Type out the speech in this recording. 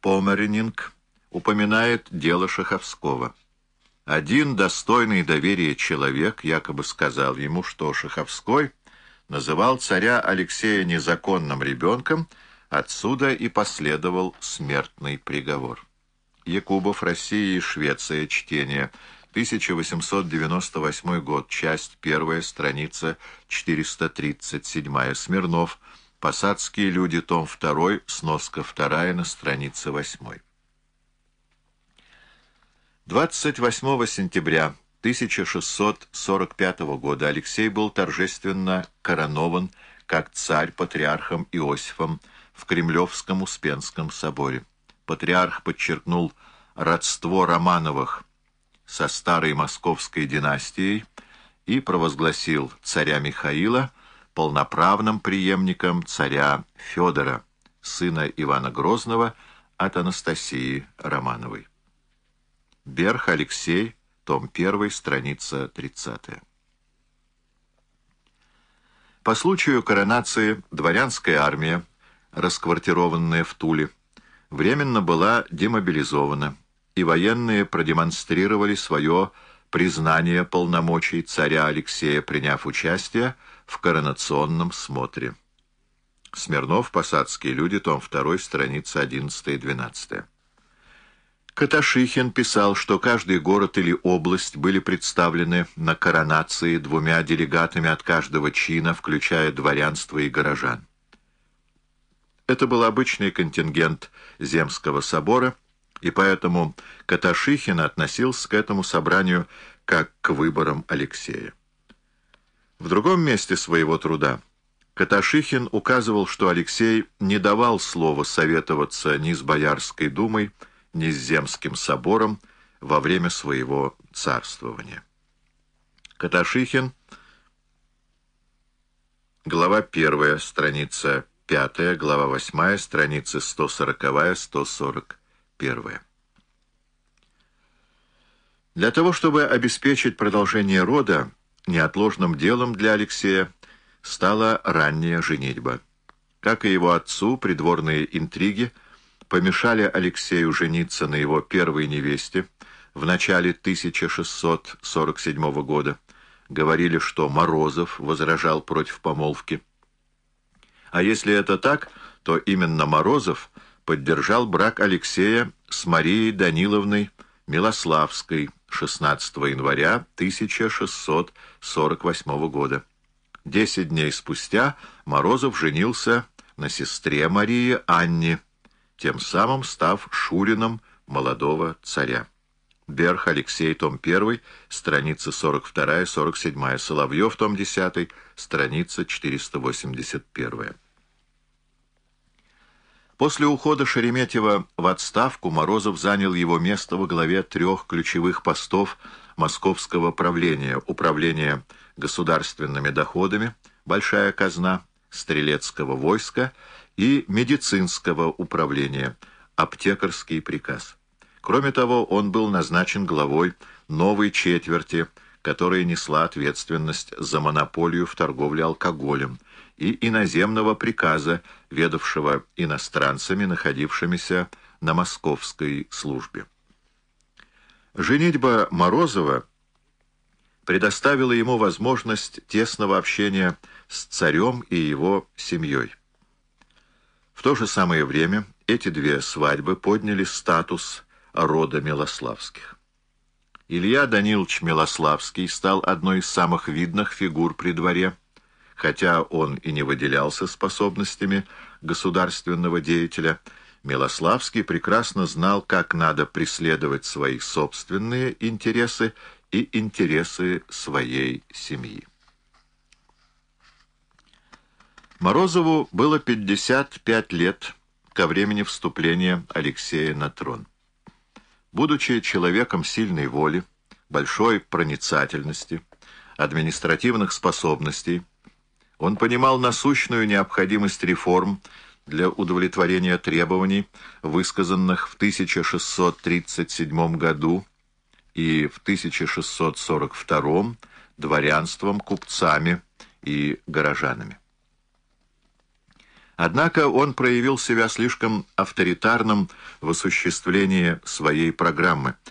Померенинг упоминает дело Шаховского. Один достойный доверия человек якобы сказал ему, что Шаховской называл царя Алексея незаконным ребенком, отсюда и последовал смертный приговор. Якубов, Россия и Швеция, чтение, 1898 год, часть 1, страница 437, Смирнов, Посадские люди, том 2, сноска 2 на странице 8. 28 сентября 1645 года Алексей был торжественно коронован как царь патриархом Иосифом в Кремлевском Успенском соборе. Патриарх подчеркнул родство Романовых со старой московской династией и провозгласил царя Михаила полноправным преемником царя Федора, сына Ивана Грозного от Анастасии Романовой. Берх Алексей, том 1, страница 30. По случаю коронации дворянская армия, расквартированная в Туле, временно была демобилизована, и военные продемонстрировали свое признание полномочий царя Алексея, приняв участие в коронационном смотре. Смирнов, Посадские люди, том 2, страница 11 и 12. Каташихин писал, что каждый город или область были представлены на коронации двумя делегатами от каждого чина, включая дворянство и горожан. Это был обычный контингент Земского собора, и поэтому Каташихин относился к этому собранию как к выборам Алексея. В другом месте своего труда Каташихин указывал, что Алексей не давал слова советоваться ни с Боярской думой, ни с Земским собором во время своего царствования. Каташихин, глава 1, страница 5, глава 8, страницы 140-141. Для того, чтобы обеспечить продолжение рода, неотложным делом для Алексея стала ранняя женитьба. Как и его отцу, придворные интриги помешали Алексею жениться на его первой невесте в начале 1647 года. Говорили, что Морозов возражал против помолвки. А если это так, то именно Морозов поддержал брак Алексея с Марией Даниловной Милославской, 16 января 1648 года. Десять дней спустя Морозов женился на сестре Марии Анне, тем самым став шурином молодого царя. Берх Алексей, том 1, страница 42-47, Соловьев, том 10, страница 481. После ухода Шереметьева в отставку Морозов занял его место во главе трех ключевых постов московского правления, управления государственными доходами, большая казна, стрелецкого войска и медицинского управления, аптекарский приказ. Кроме того, он был назначен главой новой четверти, которая несла ответственность за монополию в торговле алкоголем, и иноземного приказа, ведавшего иностранцами, находившимися на московской службе. Женитьба Морозова предоставила ему возможность тесного общения с царем и его семьей. В то же самое время эти две свадьбы подняли статус рода Милославских. Илья Данилович Милославский стал одной из самых видных фигур при дворе, Хотя он и не выделялся способностями государственного деятеля, Милославский прекрасно знал, как надо преследовать свои собственные интересы и интересы своей семьи. Морозову было 55 лет ко времени вступления Алексея на трон. Будучи человеком сильной воли, большой проницательности, административных способностей, он понимал насущную необходимость реформ для удовлетворения требований, высказанных в 1637 году и в 1642 дворянством, купцами и горожанами. Однако он проявил себя слишком авторитарным в осуществлении своей программы,